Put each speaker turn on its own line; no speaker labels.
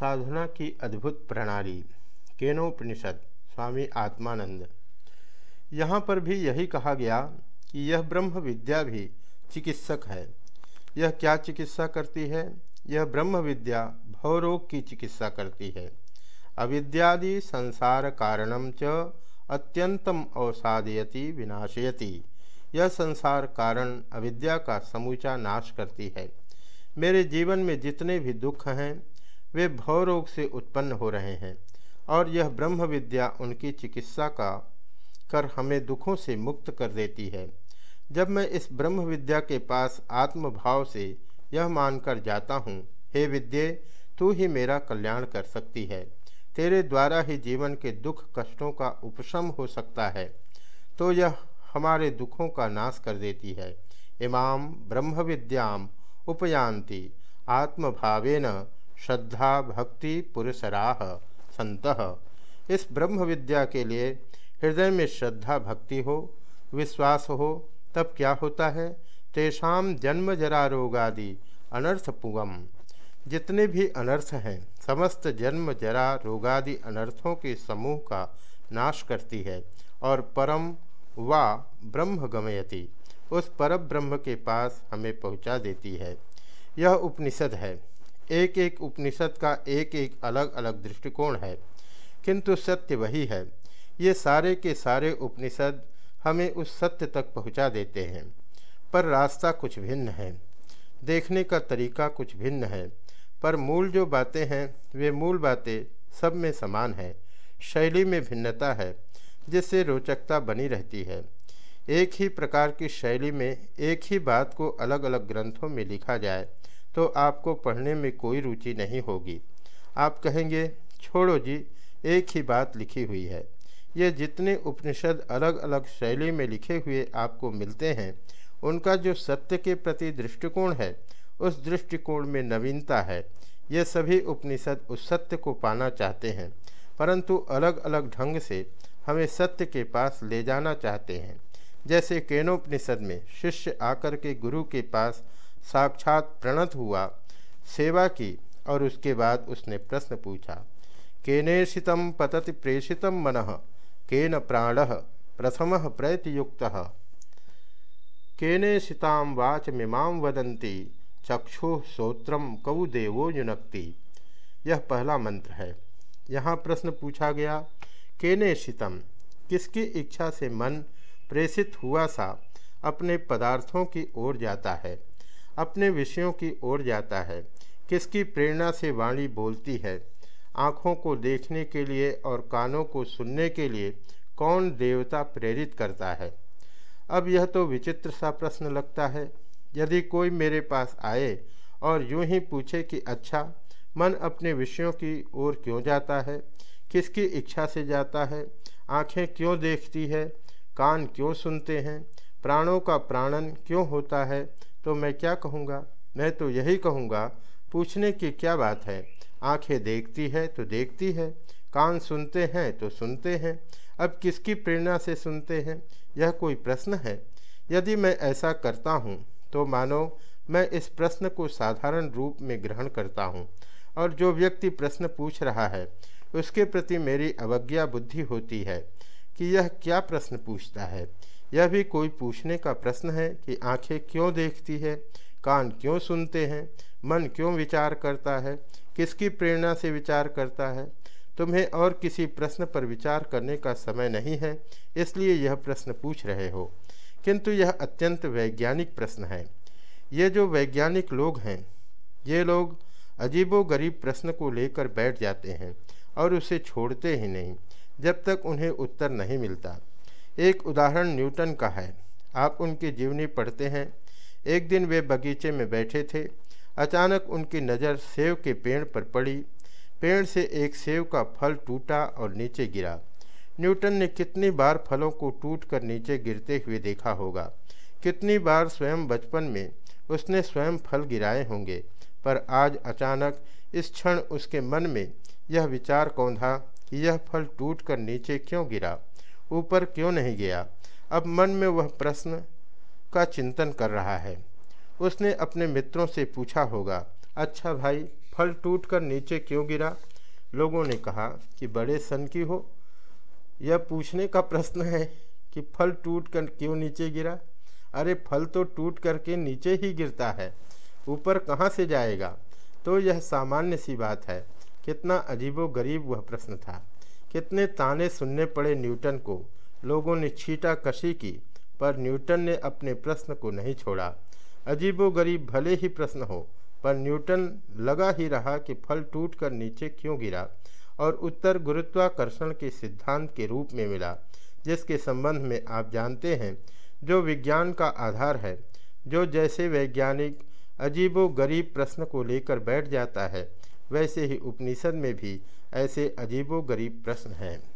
साधना की अद्भुत प्रणाली, केनोपनिषद, स्वामी आत्मानंद। यहाँ पर भी यही कहा गया कि यह ब्रह्म विद्या भी चिकित्सक है। यह क्या चिकित्सा करती है? यह ब्रह्म विद्या भवरोग की चिकित्सा करती है। अविद्यादि संसार कारणम च अत्यंतम अवसादयति विनाशयति। यह संसार कारण अविद्या का समूचा नाश करती है। मेरे जीवन में जितने भी दुख हैं वे भवरोग से उत्पन्न हो रहे हैं और यह ब्रह्म विद्या उनकी चिकित्सा का कर हमें दुखों से मुक्त कर देती है। जब मैं इस ब्रह्म विद्या के पास आत्मभाव से यह मानकर जाता हूँ, हे विद्ये, तू ही मेरा कल्याण कर सकती है। तेरे द्वारा ही जीवन के दुख कष्टों का उपशम हो सकता है। तो यह हमारे दुखों का नाश कर देती है। इमाम ब्रह्म विद्याम उपयांति आत्मभावेन श्रद्धा, भक्ति पुरुषराह संत। इस ब्रह्म विद्या के लिए हृदय में श्रद्धा, भक्ति हो, विश्वास हो, तब क्या होता है? तेषाम जन्म जरा रोगादि अनर्थ पुगम। जितने भी अनर्थ हैं, समस्त जन्म जरा रोगादि अनर्थों के समूह का नाश करती है और परम वा ब्रह्म गमयती, उस पर ब्रह्म के पास हमें पहुँचा देती है। यह उपनिषद है। एक एक उपनिषद का एक एक अलग अलग दृष्टिकोण है। किंतु सत्य वही है। ये सारे के सारे उपनिषद हमें उस सत्य तक पहुँचा देते हैं, पर रास्ता कुछ भिन्न है। देखने का तरीका कुछ भिन्न है, पर मूल जो बातें हैं, वे मूल बातें सब में समान है। शैली में भिन्नता है, जिससे रोचकता बनी रहती है। एक ही प्रकार की शैली में एक ही बात को अलग अलग ग्रंथों में लिखा जाए तो आपको पढ़ने में कोई रुचि नहीं होगी। आप कहेंगे, छोड़ो जी, एक ही बात लिखी हुई है। ये जितने उपनिषद अलग अलग शैली में लिखे हुए आपको मिलते हैं, उनका जो सत्य के प्रति दृष्टिकोण है, उस दृष्टिकोण में नवीनता है। ये सभी उपनिषद उस सत्य को पाना चाहते हैं, परंतु अलग अलग ढंग से हमें सत्य के पास ले जाना चाहते हैं। जैसे केनोपनिषद में शिष्य आकर के गुरु के पास साक्षात प्रणत हुआ, सेवा की और उसके बाद उसने प्रश्न पूछा केनेषित पतति प्रेषित मन, केन प्राण प्रथम प्रयतयुक्त। केनेषितां वाच मीमां वदंती चक्षु श्रोत्र कौ देवो युनक्ति। यह पहला मंत्र है। यहाँ प्रश्न पूछा गया केनेषितम किसकी इच्छा से मन प्रेषित हुआ सा अपने पदार्थों की ओर जाता है? अपने विषयों की ओर जाता है। किसकी प्रेरणा से वाणी बोलती है? आँखों को देखने के लिए और कानों को सुनने के लिए कौन देवता प्रेरित करता है? अब यह तो विचित्र सा प्रश्न लगता है। यदि कोई मेरे पास आए और यूँ ही पूछे कि अच्छा मन अपने विषयों की ओर क्यों जाता है? किसकी इच्छा से जाता है? आँखें क्यों देखती है? कान क्यों सुनते हैं? प्राणों का प्राणन क्यों होता है? तो मैं क्या कहूँगा? मैं तो यही कहूँगा, पूछने की क्या बात है? आँखें देखती है तो देखती है, कान सुनते हैं तो सुनते हैं। अब किसकी प्रेरणा से सुनते हैं? यह कोई प्रश्न है। यदि मैं ऐसा करता हूँ तो मानो मैं इस प्रश्न को साधारण रूप में ग्रहण करता हूँ, और जो व्यक्ति प्रश्न पूछ रहा है, उसके प्रति मेरी अवज्ञा बुद्धि होती है कि यह क्या प्रश्न पूछता है? यह भी कोई पूछने का प्रश्न है कि आँखें क्यों देखती है, कान क्यों सुनते हैं, मन क्यों विचार करता है, किसकी प्रेरणा से विचार करता है? तुम्हें और किसी प्रश्न पर विचार करने का समय नहीं है, इसलिए यह प्रश्न पूछ रहे हो। किंतु यह अत्यंत वैज्ञानिक प्रश्न है। ये जो वैज्ञानिक लोग हैं, ये लोग अजीबो गरीब प्रश्न को लेकर बैठ जाते हैं और उसे छोड़ते ही नहीं, जब तक उन्हें उत्तर नहीं मिलता। एक उदाहरण न्यूटन का है। आप उनकी जीवनी पढ़ते हैं। एक दिन वे बगीचे में बैठे थे। अचानक उनकी नज़र सेव के पेड़ पर पड़ी। पेड़ से एक सेव का फल टूटा और नीचे गिरा। न्यूटन ने कितनी बार फलों को टूट कर नीचे गिरते हुए देखा होगा। कितनी बार स्वयं बचपन में उसने स्वयं फल गिराए होंगे। पर आज अचानक इस क्षण उसके मन में यह विचार कौंधा कि यह फल टूट कर नीचे क्यों गिरा? ऊपर क्यों नहीं गया? अब मन में वह प्रश्न का चिंतन कर रहा है। उसने अपने मित्रों से पूछा होगा अच्छा भाई, फल टूटकर नीचे क्यों गिरा? लोगों ने कहा, कि बड़े सन की हो। यह पूछने का प्रश्न है कि फल टूट कर क्यों नीचे गिरा? अरे, फल तो टूट करके नीचे ही गिरता है। ऊपर कहाँ से जाएगा? तो यह सामान्य सी बात है। कितना अजीबो गरीब वह प्रश्न था। कितने ताने सुनने पड़े न्यूटन को। लोगों ने छीटा कशी की, पर न्यूटन ने अपने प्रश्न को नहीं छोड़ा। अजीबो गरीब भले ही प्रश्न हो, पर न्यूटन लगा ही रहा कि फल टूट कर नीचे क्यों गिरा और उत्तर गुरुत्वाकर्षण के सिद्धांत के रूप में मिला, जिसके संबंध में आप जानते हैं, जो विज्ञान का आधार है, जो जैसे वैज्ञानिक अजीबो गरीब प्रश्न को लेकर बैठ जाता है, वैसे ही उपनिषद में भी ऐसे अजीबो गरीब प्रश्न हैं।